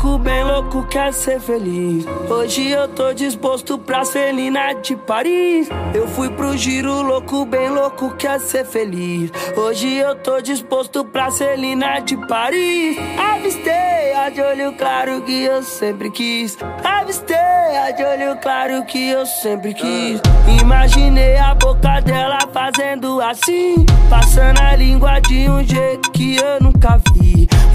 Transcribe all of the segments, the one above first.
louco, bem louco, quer ser feliz. Hoje eu tô disposto pras felinas de Paris. Eu fui pro giro louco, bem louco, quer ser feliz. Hoje eu tô disposto pra Celina de Paris. Avistei a de olho claro que eu sempre quis. Avistei a de olho claro que eu sempre quis. Imaginei a boca dela fazendo assim, passando a língua de um jeito que eu nunca vi.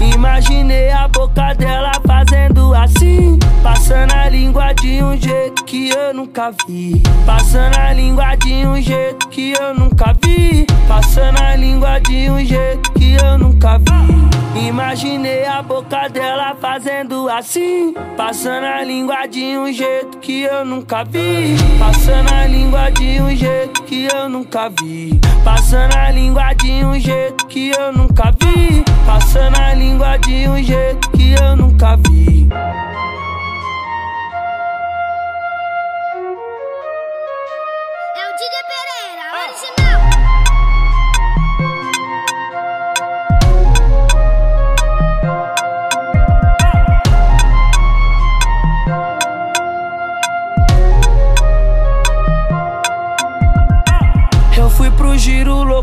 Imaginei a boca dela fazendo assim, passando a língua de um jeito que eu nunca vi. Passando a língua de um jeito que eu nunca vi. Passando a língua de um jeito que eu nunca vi. Imaginei a boca dela fazendo assim, passando a língua de um jeito que eu nunca vi. Passando a língua de um jeito que eu nunca vi. Passando a língua de um jeito que eu nunca vi. Passando a língua de um jeito que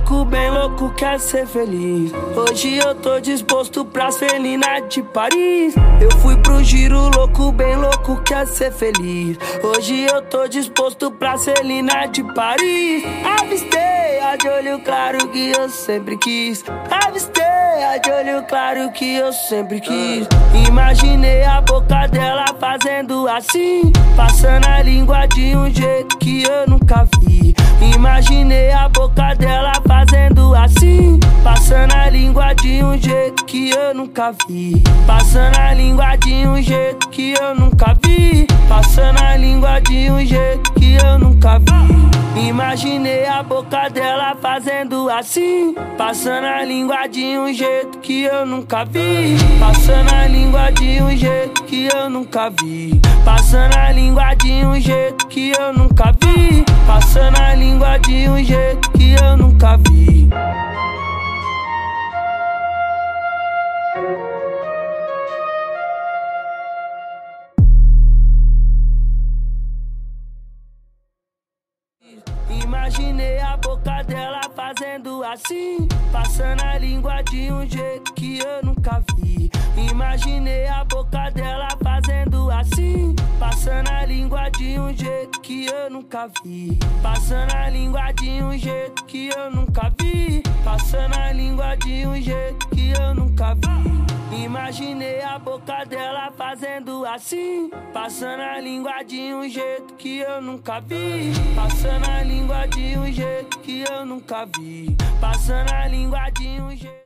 louco, bem louco, quer ser feliz. Hoje eu tô disposto pras felinas de Paris. Eu fui pro giro louco, bem louco, quer ser feliz. Hoje eu tô disposto pra Celina de Paris. Avistei a de olho claro que eu sempre quis. Avistei olho claro que eu sempre quis. Imaginei a boca dela fazendo assim, passando a língua de um jeito que eu nunca vi. Imaginei a boca dela fazendo assim, passando a língua de um jeito que eu nunca vi. Passando a língua de um jeito que eu nunca vi. Passando a língua de um jeito que eu nunca vi. Imaginei a boca dela fazendo assim, passando a língua de um jeito que eu nunca vi. Passando a língua de um jeito que eu nunca vi. Passando a língua de um jeito que eu nunca vi. Passando a língua de um jeito que eu Imaginei a boca dela fazendo assim, passando a língua de um jeito que eu nunca vi. Imaginei a boca dela fazendo assim, passando a língua de um jeito que eu nunca vi. Passando a língua de um jeito que eu nunca vi. Passando a língua de um jeito que eu nunca vi. Imaginei a boca dela fazendo assim, passando a língua de um jeito que eu nunca vi. Passando a língua de um jeito que eu nunca vi. Passando a língua de um jeito.